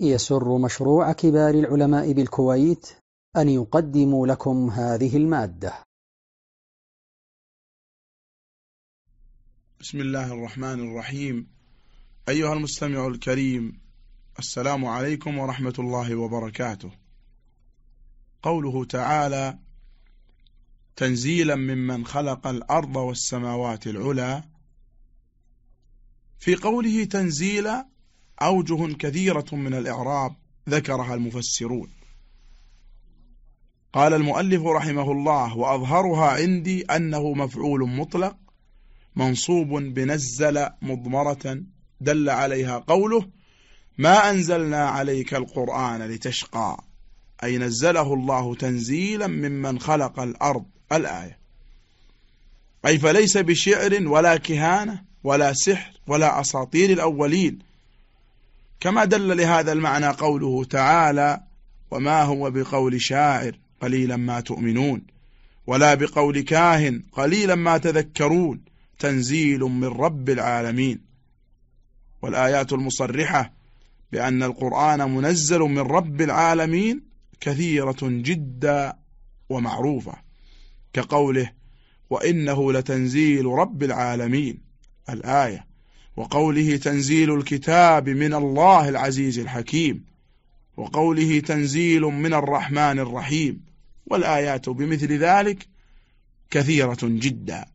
يسر مشروع كبار العلماء بالكويت أن يقدم لكم هذه المادة. بسم الله الرحمن الرحيم. أيها المستمع الكريم السلام عليكم ورحمة الله وبركاته. قوله تعالى تنزيلا ممن خلق الأرض والسماوات العلى في قوله تنزيلا أوجه كثيرة من الإعراب ذكرها المفسرون. قال المؤلف رحمه الله وأظهرها عندي أنه مفعول مطلق منصوب بنزل مضمرة دل عليها قوله ما أنزلنا عليك القرآن لتشقى أي نزله الله تنزيلا ممن خلق الأرض الآية. أي فليس بشعر ولا كهانة ولا سحر ولا أساطير الأولين كما دل لهذا المعنى قوله تعالى وما هو بقول شاعر قليلا ما تؤمنون ولا بقول كاهن قليلا ما تذكرون تنزيل من رب العالمين والآيات المصرحة بأن القرآن منزل من رب العالمين كثيرة جدا ومعروفة كقوله وإنه لتنزيل رب العالمين الآية وقوله تنزيل الكتاب من الله العزيز الحكيم وقوله تنزيل من الرحمن الرحيم والآيات بمثل ذلك كثيرة جدا.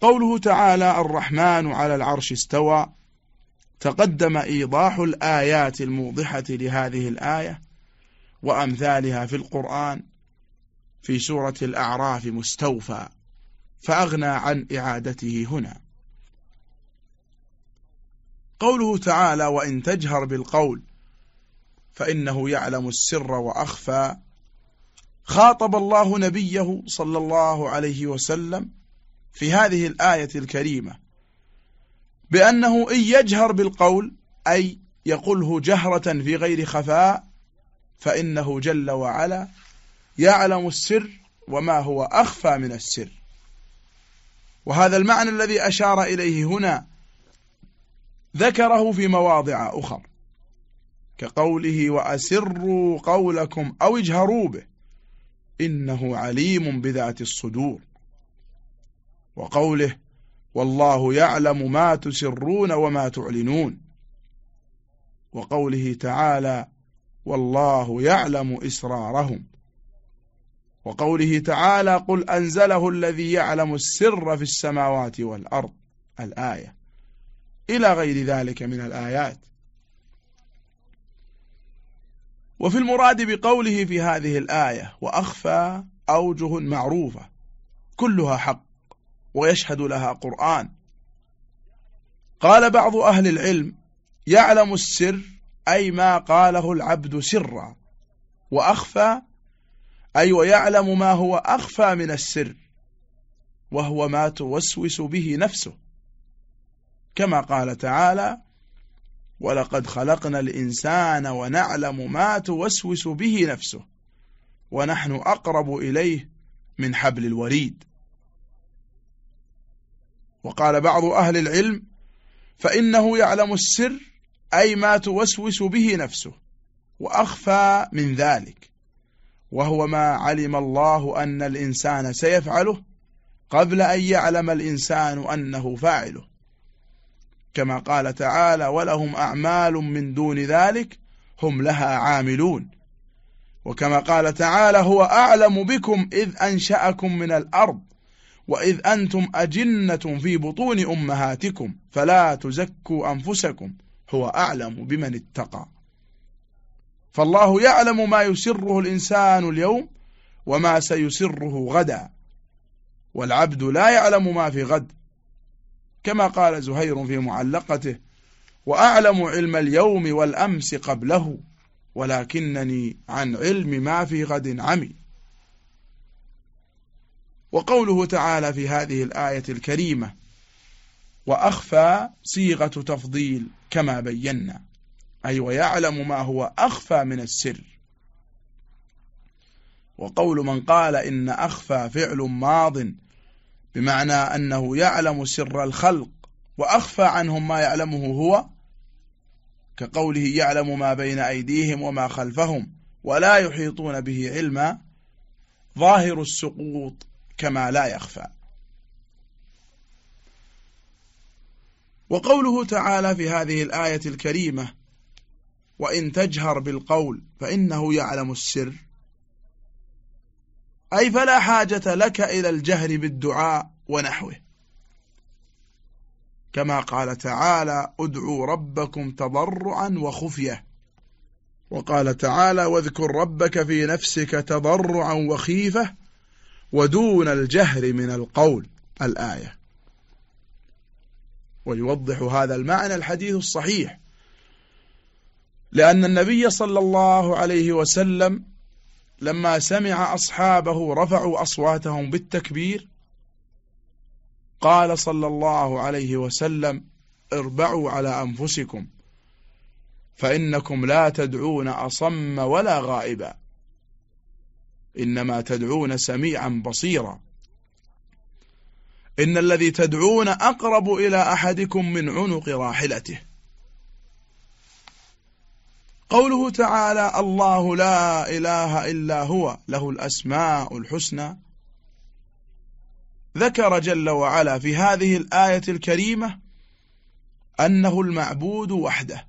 قوله تعالى الرحمن على العرش استوى. تقدم إيضاح الآيات الموضحة لهذه الآية وأمثالها في القرآن في سورة الأعراف مستوفى فأغنى عن إعادته هنا. قوله تعالى وإن تجهر بالقول فإنه يعلم السر وأخفى خاطب الله نبيه صلى الله عليه وسلم في هذه الآية الكريمة بأنه إن يجهر بالقول أي يقوله جهرة في غير خفاء فإنه جل وعلا يعلم السر وما هو أخفى من السر. وهذا المعنى الذي أشار إليه هنا ذكره في مواضع أخر كقوله وأسروا قولكم أو اجهروا به إنه عليم بذات الصدور. وقوله والله يعلم ما تسرون وما تعلنون. وقوله تعالى والله يعلم إسرارهم. وقوله تعالى قل أنزله الذي يعلم السر في السماوات والأرض. الآية. إلى غير ذلك من الآيات. وفي المراد بقوله في هذه الآية وأخفى أوجه معروفة كلها حق ويشهد لها قرآن. قال بعض أهل العلم يعلم السر أي ما قاله العبد سرا وأخفى أي ويعلم ما هو أخفى من السر وهو ما توسوس به نفسه. كما قال تعالى ولقد خلقنا الإنسان ونعلم ما توسوس به نفسه ونحن أقرب إليه من حبل الوريد. وقال بعض أهل العلم فإنه يعلم السر أي ما توسوس به نفسه وأخفى من ذلك وهو ما علم الله أن الإنسان سيفعله قبل أن يعلم الإنسان أنه فاعله. كما قال تعالى ولهم أعمال من دون ذلك هم لها عاملون. وكما قال تعالى هو أعلم بكم إذ أنشأكم من الأرض وإذ أنتم أجنة في بطون أمهاتكم فلا تزكوا أنفسكم هو أعلم بمن اتقى. فالله يعلم ما يسره الإنسان اليوم وما سيسره غدا. والعبد لا يعلم ما في غد كما قال زهير في معلقته وأعلم علم اليوم والأمس قبله ولكنني عن علم ما في غد عمي. وقوله تعالى في هذه الآية الكريمة وأخفى صيغة تفضيل كما بينا أي ويعلم ما هو أخفى من السر. وقول من قال إن أخفى فعل ماض بمعنى أنه يعلم سر الخلق وأخفى عنهم ما يعلمه هو كقوله يعلم ما بين أيديهم وما خلفهم ولا يحيطون به علما ظاهر السقوط كما لا يخفى. وقوله تعالى في هذه الآية الكريمة وإن تجهر بالقول فإنه يعلم السر أي فلا حاجة لك إلى الجهر بالدعاء ونحوه. كما قال تعالى ادعوا ربكم تضرعا وخفية وقال تعالى واذكر ربك في نفسك تضرعا وخيفة ودون الجهر من القول الآية. ويوضح هذا المعنى الحديث الصحيح. لأن النبي صلى الله عليه وسلم لما سمع أصحابه رفعوا أصواتهم بالتكبير قال صلى الله عليه وسلم اربعوا على أنفسكم فإنكم لا تدعون أصم ولا غائبا. إنما تدعون سميعا بصيرا. إن الذي تدعون أقرب إلى أحدكم من عنق راحلته. قوله تعالى الله لا إله إلا هو له الأسماء الحسنى. ذكر جل وعلا في هذه الآية الكريمة أنه المعبود وحده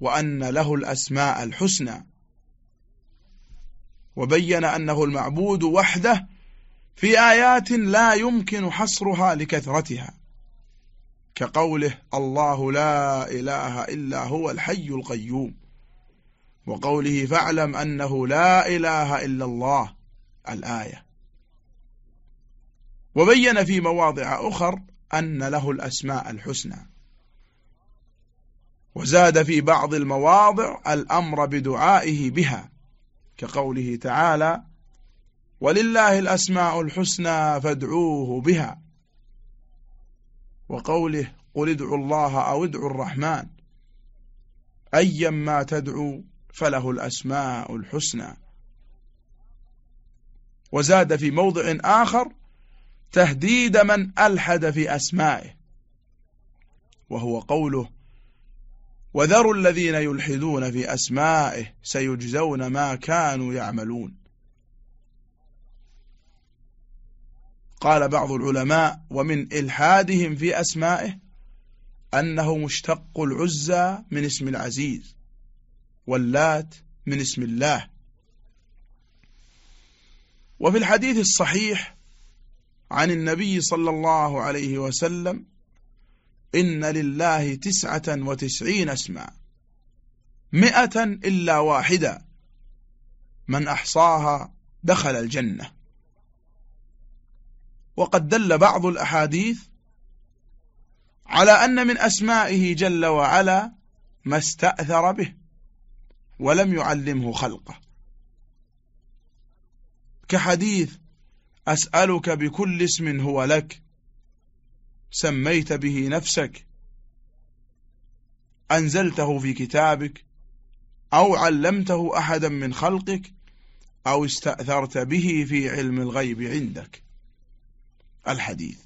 وأن له الأسماء الحسنى. وبين أنه المعبود وحده في آيات لا يمكن حصرها لكثرتها كقوله الله لا إله إلا هو الحي القيوم. وقوله فاعلم أنه لا إله إلا الله الآية. وبين في مواضع أخر أن له الأسماء الحسنى. وزاد في بعض المواضع الأمر بدعائه بها كقوله تعالى ولله الأسماء الحسنى فادعوه بها وقوله قل ادعوا الله أو ادعوا الرحمن أيا ما تدعو فله الأسماء الحسنى. وزاد في موضع آخر تهديد من ألحد في أسمائه وهو قوله وذروا الذين يلحدون في أسمائه سيجزون ما كانوا يعملون. قال بعض العلماء ومن إلحادهم في أسمائه أنه مشتق العزى من اسم العزيز. واللات من اسم الله. وفي الحديث الصحيح عن النبي صلى الله عليه وسلم إن لله تسعة وتسعين اسما مئة إلا واحدة من أحصاها دخل الجنة. وقد دل بعض الأحاديث على أن من أسمائه جل وعلا ما استأثر به. ولم يعلمه خلقه. كحديث أسألك بكل اسم هو لك سميت به نفسك أنزلته في كتابك أو علمته أحدا من خلقك أو استأثرت به في علم الغيب عندك. الحديث.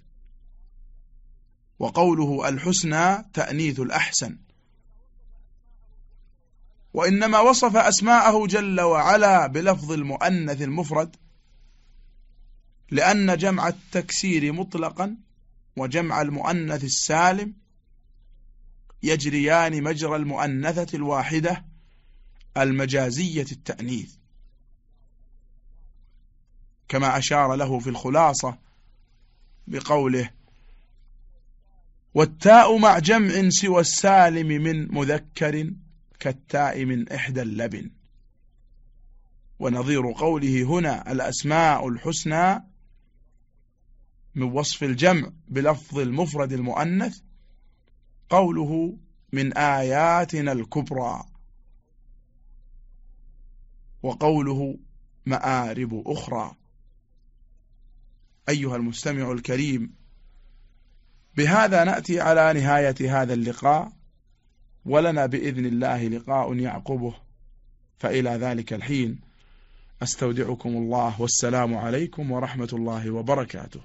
وقوله الحسنى تأنيث الأحسن. وإنما وصف أسماءه جل وعلا بلفظ المؤنث المفرد لأن جمع التكسير مطلقا وجمع المؤنث السالم يجريان مجرى المؤنثة الواحدة المجازية التأنيث. كما أشار له في الخلاصة بقوله والتاء مع جمع سوى السالم من مذكر كالتاء من إحدى اللبن. ونظير قوله هنا الأسماء الحسنى من وصف الجمع بلفظ المفرد المؤنث قوله من آياتنا الكبرى. وقوله مآرب أخرى. أيها المستمع الكريم بهذا نأتي على نهاية هذا اللقاء. ولنا بإذن الله لقاء يعقبه فإلى ذلك الحين أستودعكم الله والسلام عليكم ورحمة الله وبركاته.